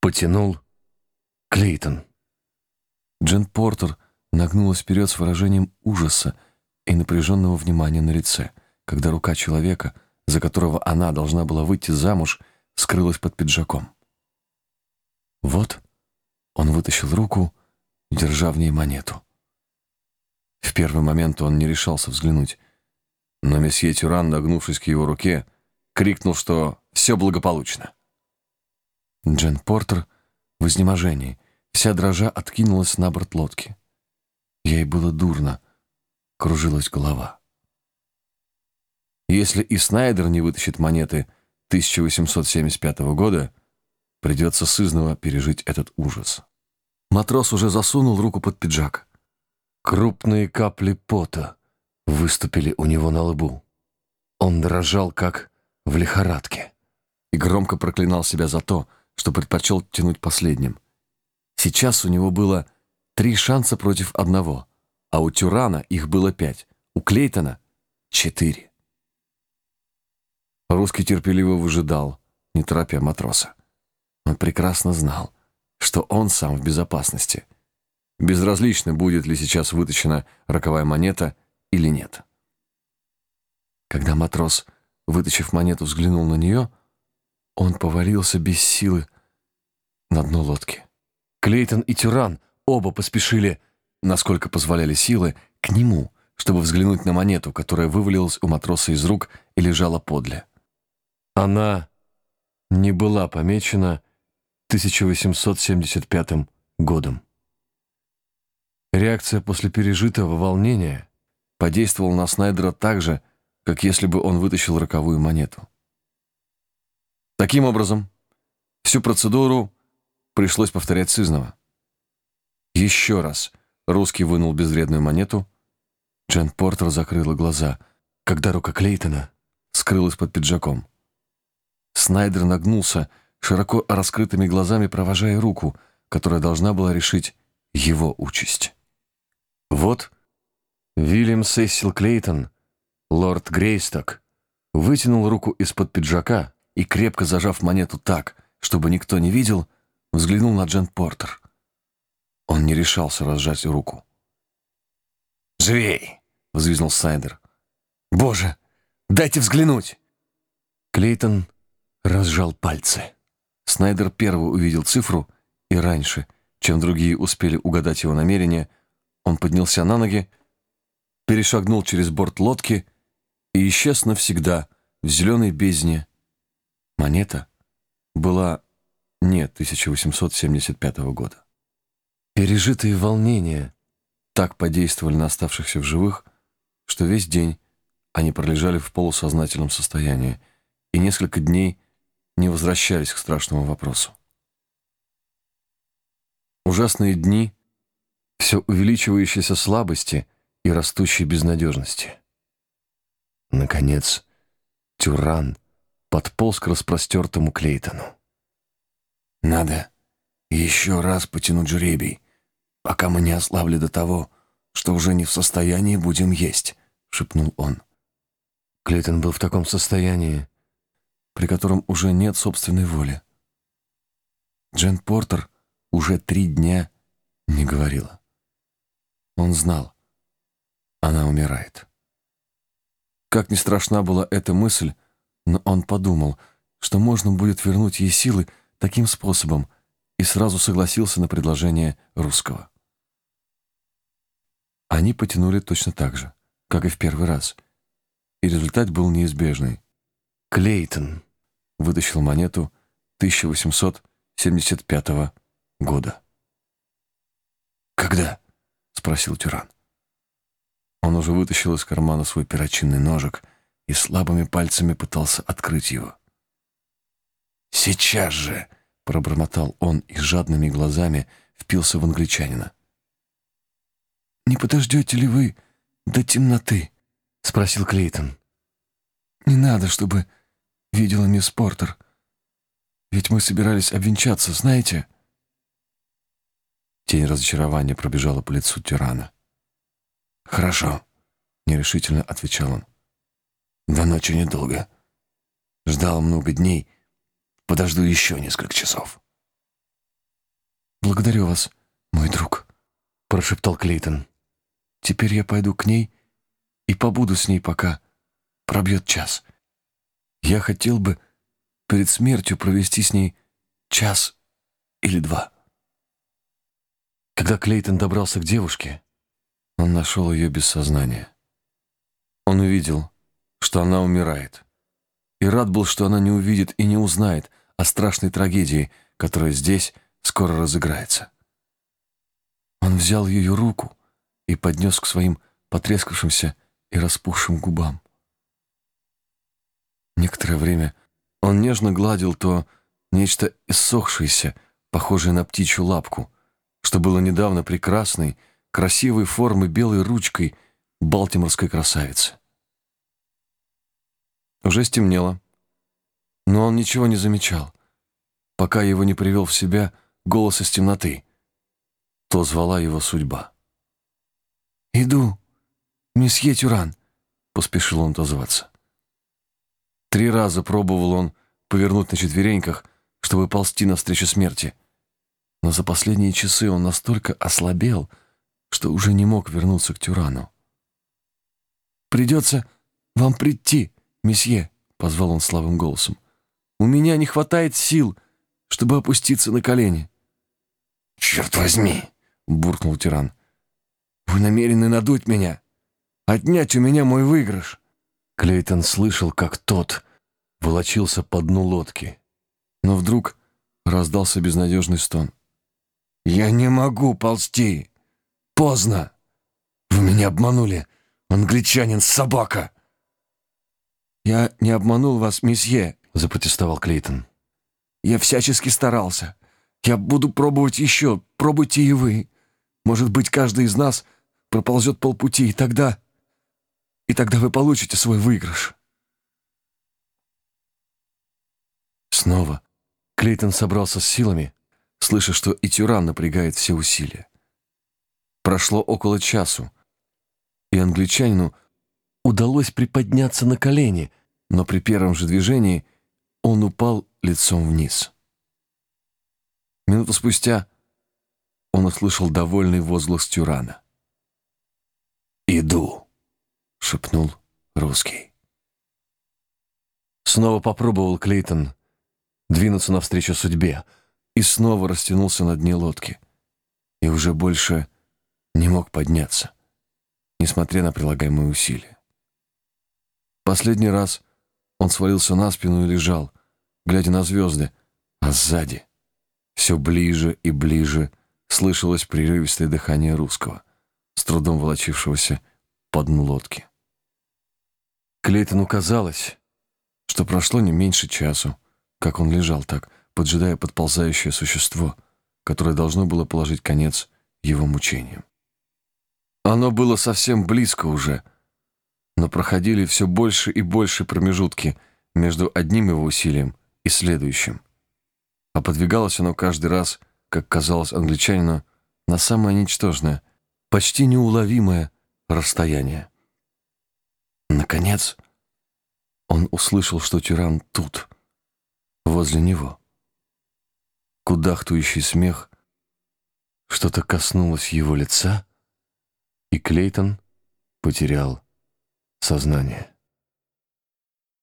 потянул Клейтон. Джен Портер нагнулась вперед с выражением ужаса и напряженного внимания на лице, когда рука человека, за которого она должна была выйти замуж, скрылась под пиджаком. Вот он вытащил руку, держа в ней монету. В первый момент он не решался взглянуть, но месье Тюран, нагнувшись к его руке, крикнул, что все благополучно. Джен Портер в изнеможении, вся дрожа откинулась на борт лодки. Ей было дурно, кружилась голова. Если и Снайдер не вытащит монеты 1875 года, придется сызново пережить этот ужас. Матрос уже засунул руку под пиджак. Крупные капли пота выступили у него на лбу. Он дрожал, как в лихорадке, и громко проклинал себя за то, что предпочел тянуть последним. Сейчас у него было три шанса против одного, а у Тюрана их было пять, у Клейтона — четыре. Русский терпеливо выжидал, не торопя матроса. Он прекрасно знал, что он сам в безопасности. Безразлично, будет ли сейчас вытащена роковая монета или нет. Когда матрос, вытащив монету, взглянул на нее, он повалился без силы на дно лодки. Клейтон и Тюран оба поспешили, насколько позволяли силы, к нему, чтобы взглянуть на монету, которая вывалилась у матроса из рук и лежала подле. Она не была помечена 1875 годом. Реакция после пережитого волнения подействовала на Снайдера так же, как если бы он вытащил роковую монету. Таким образом, всю процедуру пришлось повторять сызново. Еще раз русский вынул безвредную монету. Джен Портер закрыла глаза, когда рука Клейтона скрылась под пиджаком. Снайдер нагнулся, широко раскрытыми глазами провожая руку, которая должна была решить его участь. Вот Вильям Сесил Клейтон, лорд Грейсток, вытянул руку из-под пиджака и, крепко зажав монету так, чтобы никто не видел, взглянул на Джен Портер. Он не решался разжать руку. «Живей!» — взвизнул Сайдер. «Боже, дайте взглянуть!» Клейтон разжал пальцы. Снайдер первый увидел цифру, и раньше, чем другие успели угадать его намерение, он поднялся на ноги, перешагнул через борт лодки и исчез навсегда в зеленой бездне. Монета была не 1875 года. Пережитые волнения так подействовали на оставшихся в живых, что весь день они пролежали в полусознательном состоянии и несколько дней не возвращались к страшному вопросу. Ужасные дни все увеличивающейся слабости и растущей безнадежности. Наконец, Тюран подполз к распростертому Клейтону. «Надо еще раз потянуть жребий, пока мы не ослабли до того, что уже не в состоянии будем есть», — шепнул он. Клейтон был в таком состоянии, при котором уже нет собственной воли. Джен Портер уже три дня не говорила. Он знал, она умирает. Как ни страшна была эта мысль, но он подумал, что можно будет вернуть ей силы таким способом, и сразу согласился на предложение русского. Они потянули точно так же, как и в первый раз, и результат был неизбежный. Клейтон вытащил монету 1875 года. «Когда?» — спросил Тюран. Он уже вытащил из кармана свой перочинный ножик и слабыми пальцами пытался открыть его. «Сейчас же!» — пробормотал он и жадными глазами впился в англичанина. «Не подождете ли вы до темноты?» — спросил Клейтон. «Не надо, чтобы видела мисс Портер. Ведь мы собирались обвенчаться, знаете?» Тень разочарования пробежала по лицу тирана. «Хорошо», — нерешительно отвечал он. «До ночи недолго. Ждал много дней. Подожду еще несколько часов». «Благодарю вас, мой друг», — прошептал Клейтон. «Теперь я пойду к ней и побуду с ней, пока пробьет час. Я хотел бы перед смертью провести с ней час или два». Когда Клейтон добрался к девушке, он нашел ее без сознания. Он увидел, что она умирает, и рад был, что она не увидит и не узнает о страшной трагедии, которая здесь скоро разыграется. Он взял ее руку и поднес к своим потрескавшимся и распухшим губам. Некоторое время он нежно гладил то нечто иссохшееся, похожее на птичью лапку, что было недавно прекрасной, красивой формы белой ручкой балтиморской красавицы. Уже стемнело, но он ничего не замечал, пока его не привел в себя голос из темноты. То звала его судьба. «Иду, месье Тюран», — поспешил он отозваться. Три раза пробовал он повернуть на четвереньках, чтобы ползти навстречу смерти. Но за последние часы он настолько ослабел, что уже не мог вернуться к Тюрану. «Придется вам прийти, месье», — позвал он слабым голосом. «У меня не хватает сил, чтобы опуститься на колени». «Черт возьми!» — буркнул тиран. «Вы намерены надуть меня, отнять у меня мой выигрыш». Клейтон слышал, как тот волочился по дну лодки. Но вдруг раздался безнадежный стон. «Я не могу ползти! Поздно! Вы меня обманули, англичанин собака!» «Я не обманул вас, месье», — запротестовал Клейтон. «Я всячески старался. Я буду пробовать еще. Пробуйте и вы. Может быть, каждый из нас проползет полпути, и тогда... И тогда вы получите свой выигрыш». Снова Клейтон собрался с силами, слыша, что и Тюран напрягает все усилия. Прошло около часу, и англичанину удалось приподняться на колени, но при первом же движении он упал лицом вниз. Минуту спустя он услышал довольный возглас Тюрана. «Иду», — шепнул русский. Снова попробовал Клейтон двинуться навстречу судьбе и снова растянулся на дне лодки. И уже больше не мог подняться, несмотря на прилагаемые усилия. Последний раз он свалился на спину и лежал, глядя на звезды, а сзади, все ближе и ближе, слышалось прерывистое дыхание русского, с трудом волочившегося по дну лодки. Клейтону казалось, что прошло не меньше часу, как он лежал так, поджидая подползающее существо, которое должно было положить конец его мучениям. Оно было совсем близко уже — но проходили все больше и больше промежутки между одним его усилием и следующим. А подвигалось оно каждый раз, как казалось англичанину, на самое ничтожное, почти неуловимое расстояние. Наконец, он услышал, что тиран тут, возле него. Кудахтующий смех, что-то коснулось его лица, и Клейтон потерял сознание.